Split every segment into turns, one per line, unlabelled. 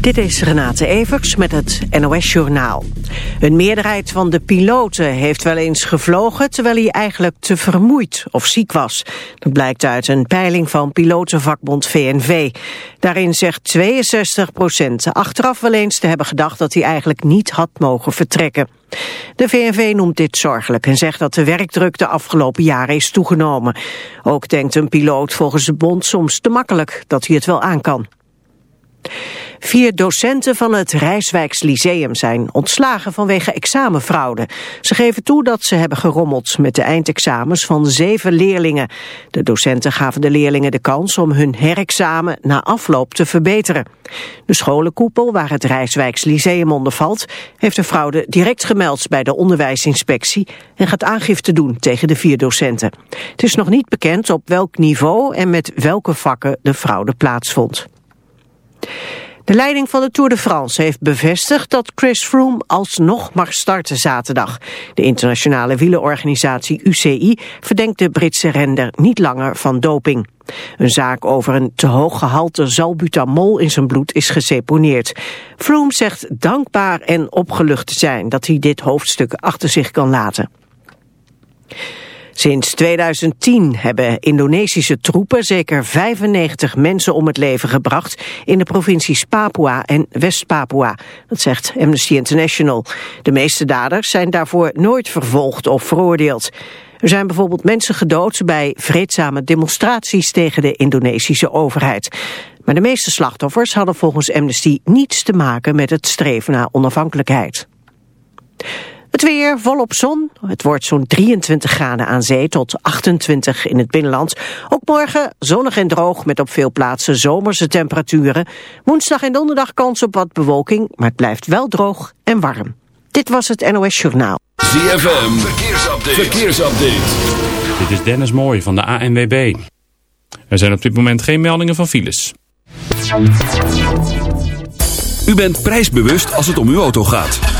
Dit is Renate Evers met het NOS Journaal. Een meerderheid van de piloten heeft wel eens gevlogen... terwijl hij eigenlijk te vermoeid of ziek was. Dat blijkt uit een peiling van pilotenvakbond VNV. Daarin zegt 62 procent achteraf wel eens te hebben gedacht... dat hij eigenlijk niet had mogen vertrekken. De VNV noemt dit zorgelijk en zegt dat de werkdruk de afgelopen jaren is toegenomen. Ook denkt een piloot volgens de bond soms te makkelijk dat hij het wel aan kan. Vier docenten van het Rijswijks Lyceum zijn ontslagen vanwege examenfraude. Ze geven toe dat ze hebben gerommeld met de eindexamens van zeven leerlingen. De docenten gaven de leerlingen de kans om hun herexamen na afloop te verbeteren. De scholenkoepel, waar het Rijswijks Lyceum onder valt, heeft de fraude direct gemeld bij de onderwijsinspectie en gaat aangifte doen tegen de vier docenten. Het is nog niet bekend op welk niveau en met welke vakken de fraude plaatsvond. De leiding van de Tour de France heeft bevestigd dat Chris Froome alsnog mag starten zaterdag. De internationale wielenorganisatie UCI verdenkt de Britse render niet langer van doping. Een zaak over een te hoog gehalte zalbutamol in zijn bloed is geseponeerd. Froome zegt dankbaar en opgelucht te zijn dat hij dit hoofdstuk achter zich kan laten. Sinds 2010 hebben Indonesische troepen zeker 95 mensen om het leven gebracht in de provincies Papua en West-Papua. Dat zegt Amnesty International. De meeste daders zijn daarvoor nooit vervolgd of veroordeeld. Er zijn bijvoorbeeld mensen gedood bij vreedzame demonstraties tegen de Indonesische overheid. Maar de meeste slachtoffers hadden volgens Amnesty niets te maken met het streven naar onafhankelijkheid. Het weer volop zon. Het wordt zo'n 23 graden aan zee tot 28 in het binnenland. Ook morgen zonnig en droog met op veel plaatsen zomerse temperaturen. Woensdag en donderdag kans op wat bewolking, maar het blijft wel droog en warm. Dit was het NOS Journaal.
ZFM, verkeersupdate. verkeersupdate.
Dit is Dennis Mooij van de ANWB. Er zijn op dit moment geen meldingen van files.
U bent prijsbewust als het om uw auto gaat.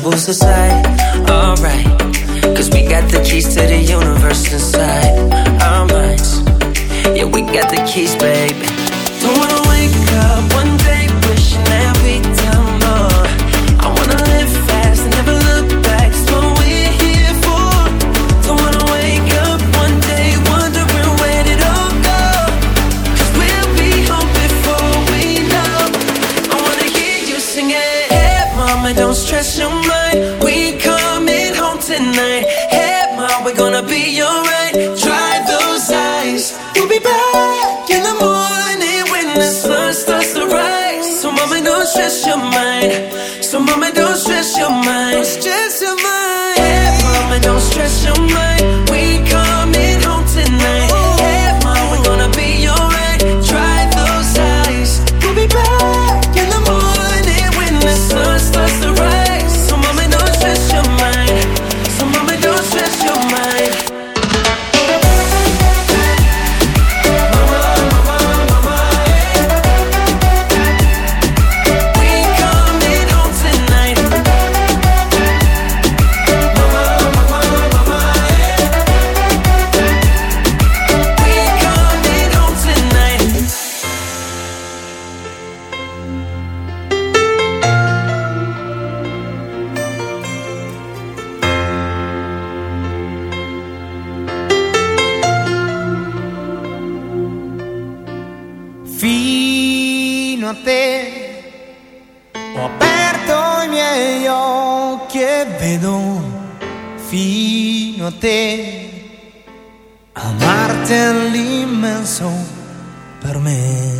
troubles aside, alright. Cause we got the keys to the universe inside our minds. Yeah, we got the keys, baby. Don't wanna
man.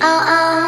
啊啊。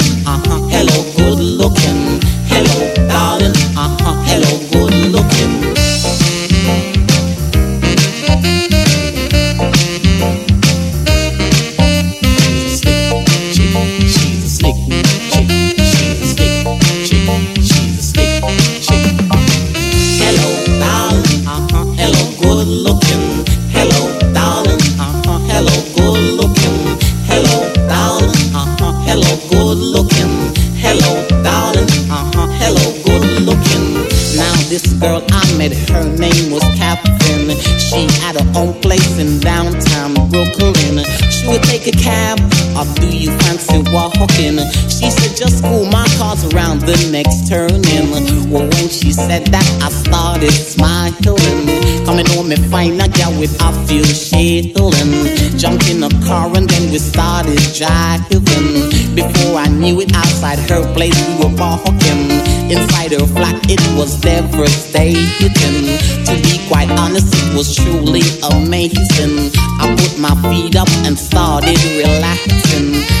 Next turning. Well, when she said that, I started smiling. Coming home and find a girl with a few shilling. Jumped in a car and then we started driving. Before I knew it, outside her place we were walking. Inside her flat, it was devastating. To be quite honest, it was truly amazing. I put my feet up and started relaxing.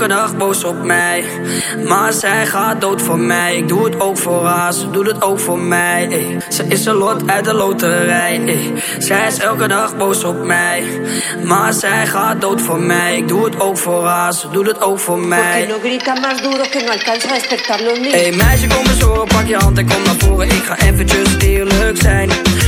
elke dag boos op mij. Maar zij gaat dood voor mij. Ik doe het ook voor haar, ze doet het ook voor mij. ey. Ze is een lot uit de loterij. ey. Zij is elke dag boos op mij. Maar zij gaat dood voor mij. Ik doe het ook voor haar, ze doet het ook voor mij.
no grita más duro que no alcanza a despertar los niños?
Hey meisje, kom eens horen, pak je hand en kom naar voren. Ik ga eventjes eerlijk zijn.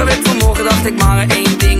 wakker werd vanmorgen, dacht ik maar één ding.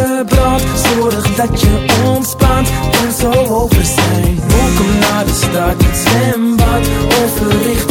Zorg dat je ontspant, kan zo over zijn. Welkom naar de stad, het zwembad. Over richting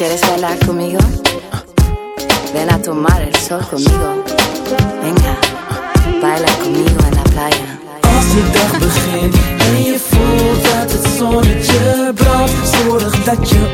¿Quieres bailar conmigo? Ven a tomar el sol conmigo. Venga, baila conmigo en la playa.
Als de dag begint en je voelt dat het zonnetje brandt Zorg dat je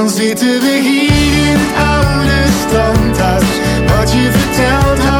Dan zitten we hier in het oude strandhuis. Wat je vertelt houdt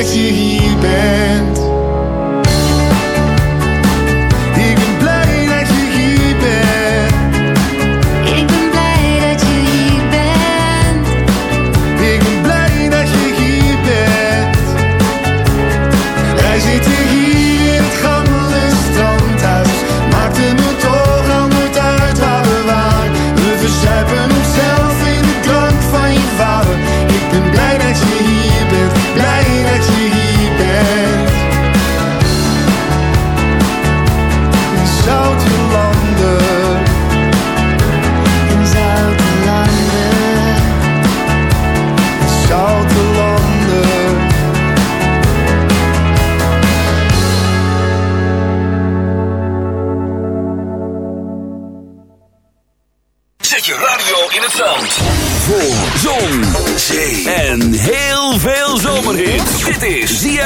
dat je hier bent.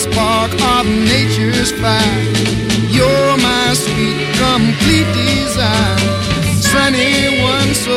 spark of nature's fire. You're my sweet, complete design. Sunny one, so